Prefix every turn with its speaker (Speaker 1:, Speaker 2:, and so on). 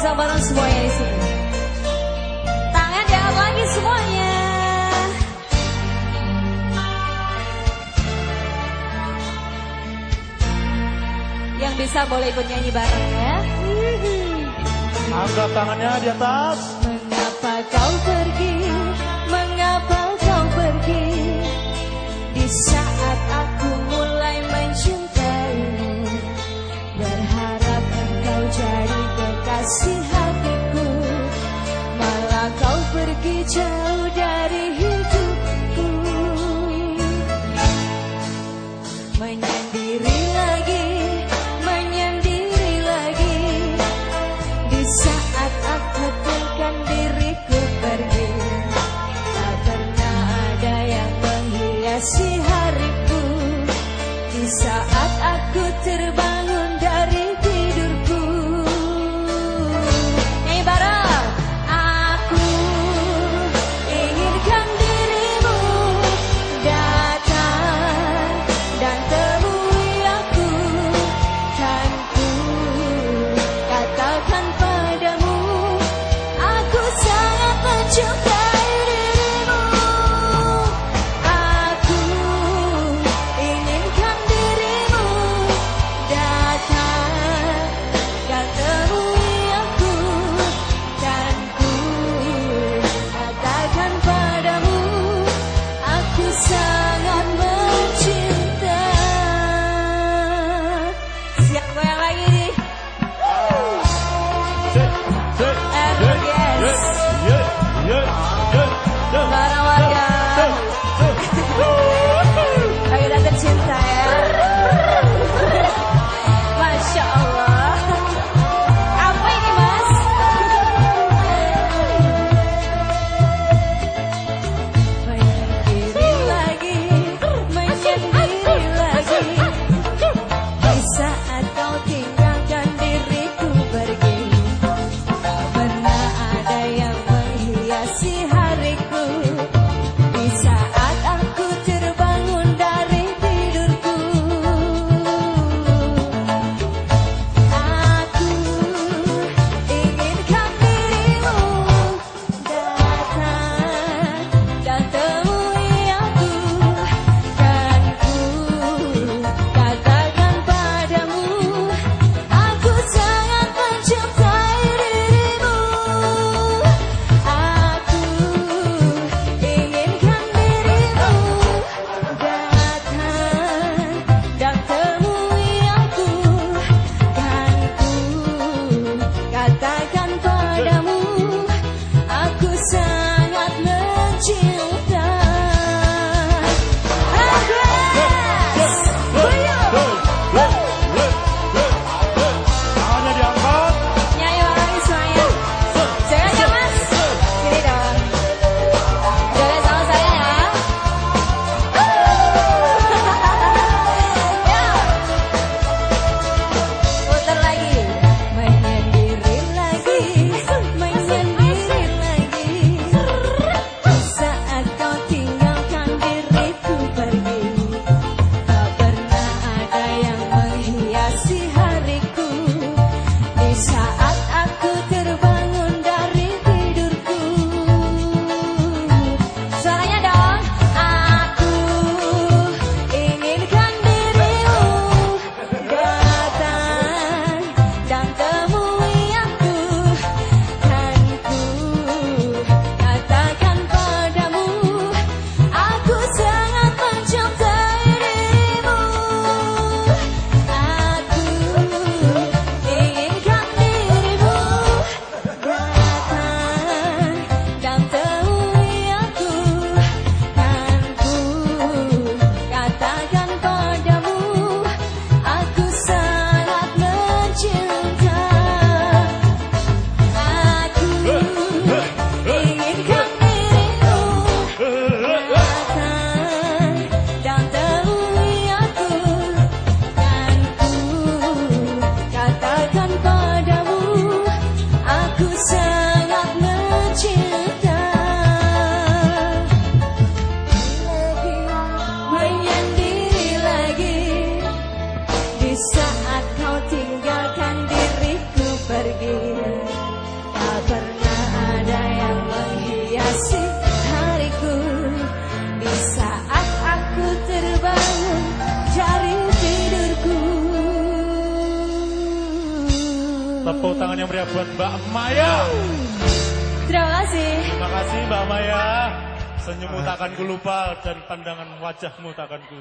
Speaker 1: bisa bareng semuanya di sini. Tangan di lagi semuanya. Yang bisa boleh ikut nyanyi bareng ya.
Speaker 2: Angkat tangannya di atas.
Speaker 1: Mengapa kau pergi? Mengapa kau pergi? Bisa child.
Speaker 2: Tepuk tangan yang meriah buat Mbak Maya.
Speaker 1: Terima kasih.
Speaker 2: Terima kasih Mbak Maya. Senyummu takkan ku lupa dan pandangan wajahmu takkan ku